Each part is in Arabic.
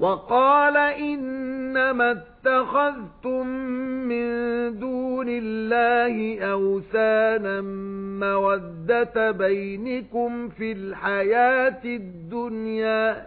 وَقَالَ إِنَّمَا اتَّخَذْتُم مِّن دُونِ اللَّهِ أَوْثَانًا مَّوَدَّةَ بَيْنِكُمْ فِي الْحَيَاةِ الدُّنْيَا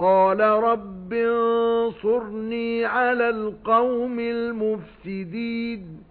قَالَ رَبِّ انصُرْنِي عَلَى الْقَوْمِ الْمُفْسِدِينَ